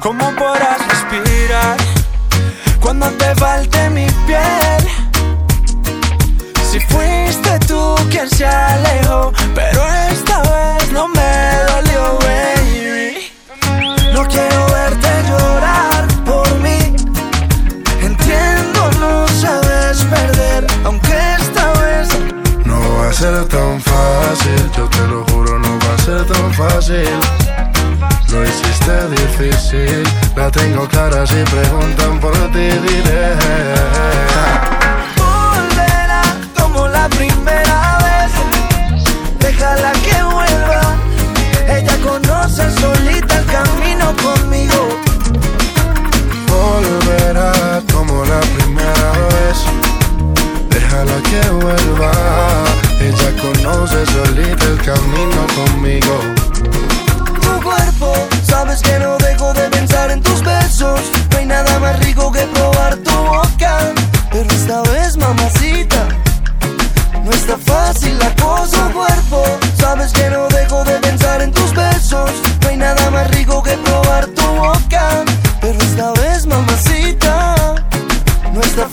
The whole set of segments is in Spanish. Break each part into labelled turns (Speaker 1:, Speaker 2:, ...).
Speaker 1: ¿Cómo podrás respirar cuando te falte mi piel? Si fuiste tú quien se no
Speaker 2: hiciste difícil. La tengo clara si preguntan por ti, diré.
Speaker 1: Volverá como la primera vez. Déjala que vuelva. Ella conoce su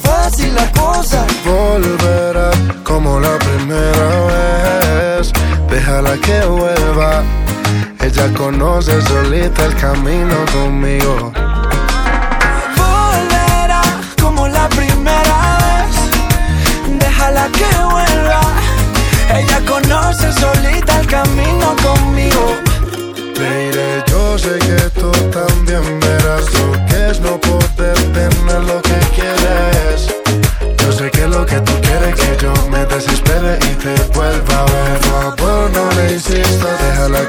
Speaker 1: fácil la cosa.
Speaker 2: Volverá como la primera vez. Déjala que vuelva. Ella conoce solita el camino conmigo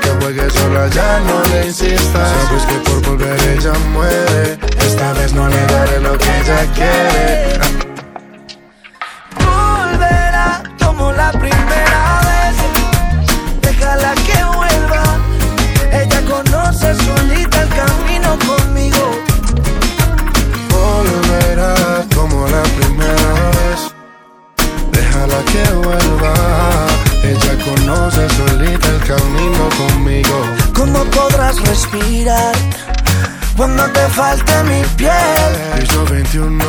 Speaker 1: que
Speaker 2: juegue sola, ya no le insistas. Sabes que por volver ella muere, esta vez no le
Speaker 1: da respirar. Cuando te falte mi piel.
Speaker 2: Piso 21